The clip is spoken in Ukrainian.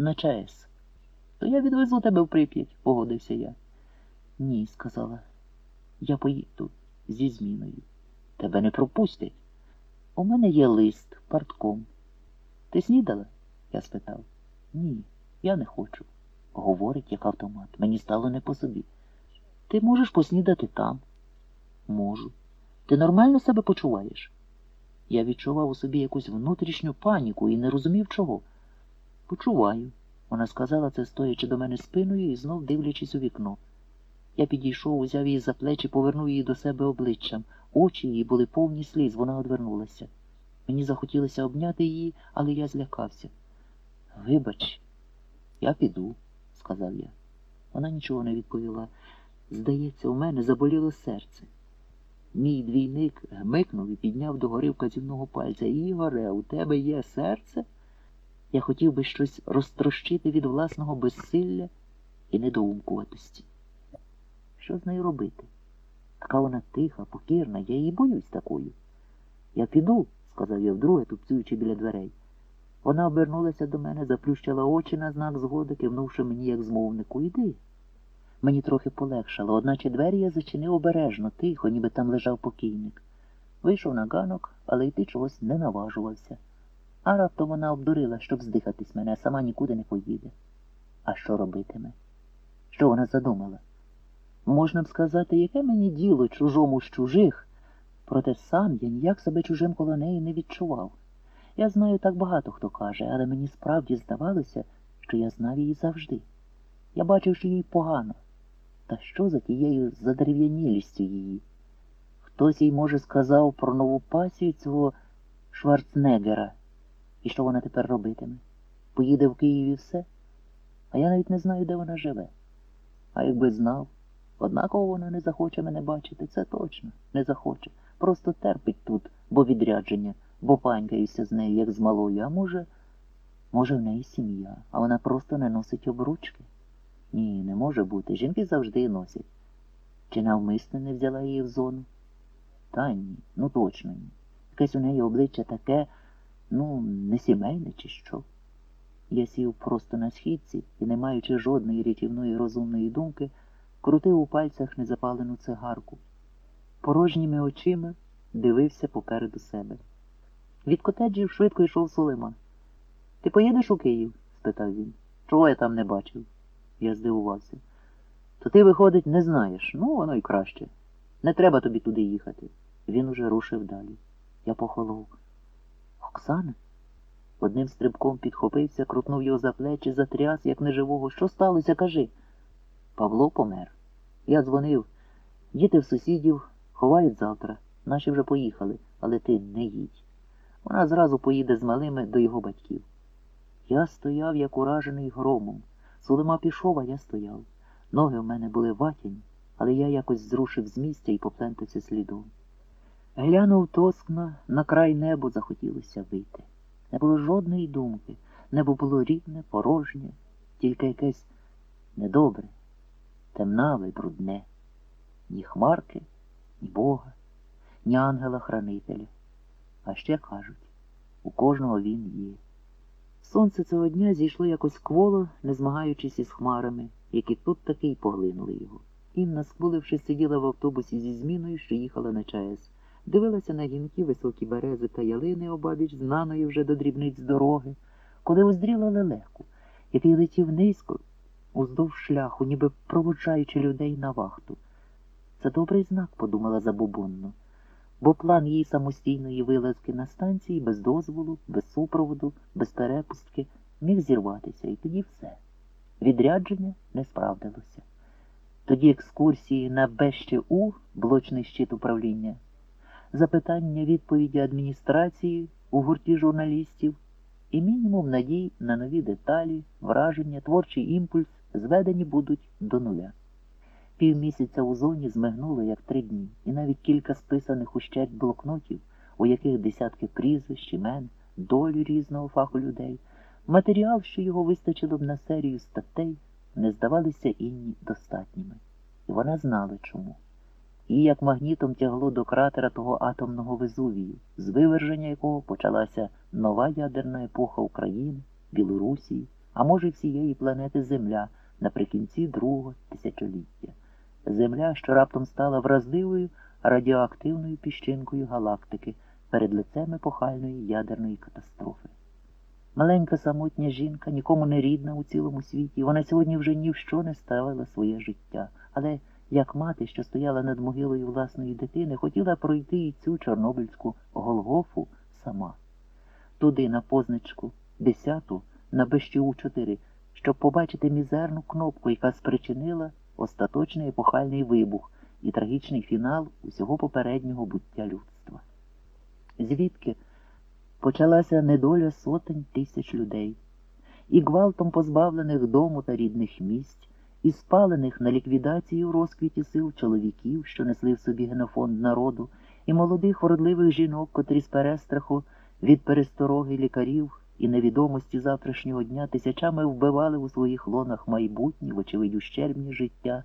на ЧАЕС. То я відвезу тебе в Прип'ять, погодився я. Ні, сказала. Я поїду зі зміною. Тебе не пропустять. У мене є лист, партком. Ти снідала? Я спитав. Ні, я не хочу. Говорить, як автомат. Мені стало не по собі. Ти можеш поснідати там? Можу. Ти нормально себе почуваєш? Я відчував у собі якусь внутрішню паніку і не розумів чого. Почуваю. Вона сказала це, стоячи до мене спиною і знов дивлячись у вікно. Я підійшов, узяв її за плечі, повернув її до себе обличчям. Очі її були повні сліз, вона одвернулася. Мені захотілося обняти її, але я злякався. Вибач, я піду, сказав я. Вона нічого не відповіла. Здається, у мене заболіло серце. Мій двійник гмикнув і підняв догори вказівного пальця. Ігоре, у тебе є серце? Я хотів би щось розтрощити від власного безсилля і недоумкуватості. Що з нею робити? Така вона тиха, покірна, я її боюсь такою. Я піду, сказав я вдруге, тупцюючи біля дверей. Вона обернулася до мене, заплющила очі на знак згоди, кивнувши мені як змовнику. Іди. Мені трохи полегшало, одначе двері я зачинив обережно, тихо, ніби там лежав покійник. Вийшов на ганок, але йти чогось не наважувався. А раптом вона обдурила, щоб здихатись мене, сама нікуди не поїде. А що робитиме? Що вона задумала? Можна б сказати, яке мені діло чужому з чужих, проте сам я ніяк себе чужим коло неї не відчував. Я знаю так багато хто каже, але мені справді здавалося, що я знав її завжди. Я бачив, що їй погано. Та що за тією задерев'янілістю її? Хтось їй, може, сказав про нову пасію цього Шварцнегера. І що вона тепер робитиме? Поїде в Київ і все? А я навіть не знаю, де вона живе. А якби знав, однаково вона не захоче мене бачити, це точно, не захоче. Просто терпить тут, бо відрядження, бо панькаюся з нею, як з малою, а може, може, в неї сім'я, а вона просто не носить обручки. Ні, не може бути. Жінки завжди носять. Чи навмисне не взяла її в зону? Та ні, ну точно ні. Якесь у неї обличчя таке, ну, не сімейне чи що. Я сів просто на східці і, не маючи жодної рятівної розумної думки, крутив у пальцях незапалену цигарку. Порожніми очима дивився попереду себе. Від котеджів швидко йшов Сулейман. Ти поїдеш у Київ? спитав він. Чого я там не бачив? Я здивувався. То ти, виходить, не знаєш. Ну, воно й краще. Не треба тобі туди їхати. Він уже рушив далі. Я похолов. Оксана? Одним стрибком підхопився, крутнув його за плечі, затряс, як неживого. Що сталося, кажи? Павло помер. Я дзвонив. Діти в сусідів ховають завтра. Наші вже поїхали, але ти не їдь. Вона зразу поїде з малими до його батьків. Я стояв, як уражений громом. Сулема пішов, а я стояв. Ноги в мене були ватяні, але я якось зрушив з місця і поплентався слідом. Глянув тоскно, на край небу захотілося вийти. Не було жодної думки, небо було рівне, порожнє, тільки якесь недобре, темнаве брудне. Ні хмарки, ні Бога, ні ангела-хранителя. А ще кажуть, у кожного він є. Сонце цього дня зійшло якось кволо, не змагаючись із хмарами, які тут таки й поглинули його. Інна, скулившись, сиділа в автобусі зі зміною, що їхала на ЧАЕС. Дивилася на гінки високі берези та ялини обабіч, знаної вже до дрібниць дороги, коли уздріла лелеку, який летів низько, уздовж шляху, ніби проводжаючи людей на вахту. Це добрий знак, подумала забобонно, бо план її самостійної вилазки на станції без дозволу, без супроводу, без перепустки міг зірватися, і тоді все. Відрядження не справдилося. Тоді екскурсії на БЩУ, блочний щит управління, запитання відповіді адміністрації у гурті журналістів і мінімум надій на нові деталі, враження, творчий імпульс зведені будуть до нуля. Півмісяця у зоні змигнуло, як три дні, і навіть кілька списаних ущерть блокнотів, у яких десятки прізвищ, імен, долю різного фаху людей, матеріал, що його вистачило б на серію статей, не здавалися інні достатніми. І вона знала чому. Її як магнітом тягло до кратера того атомного Везувію, з виверження якого почалася нова ядерна епоха України, Білорусії, а може всієї планети Земля наприкінці другого тисячоліття. Земля, що раптом стала вразливою радіоактивною піщинкою галактики перед лицем епохальної ядерної катастрофи. Маленька самотня жінка, нікому не рідна у цілому світі, вона сьогодні вже ні в що не ставила своє життя. Але як мати, що стояла над могилою власної дитини, хотіла пройти і цю чорнобильську Голгофу сама. Туди, на позначку, десяту, на БЩУ 4 щоб побачити мізерну кнопку, яка спричинила остаточний епохальний вибух і трагічний фінал усього попереднього буття людства. Звідки почалася недоля сотень тисяч людей, і гвалтом позбавлених дому та рідних місць, і спалених на ліквідацію розквіті сил чоловіків, що несли в собі генофонд народу, і молодих вродливих жінок, котрі з перестраху від перестороги лікарів і невідомості завтрашнього дня тисячами вбивали у своїх лонах майбутні, вочевидь, ущербні життя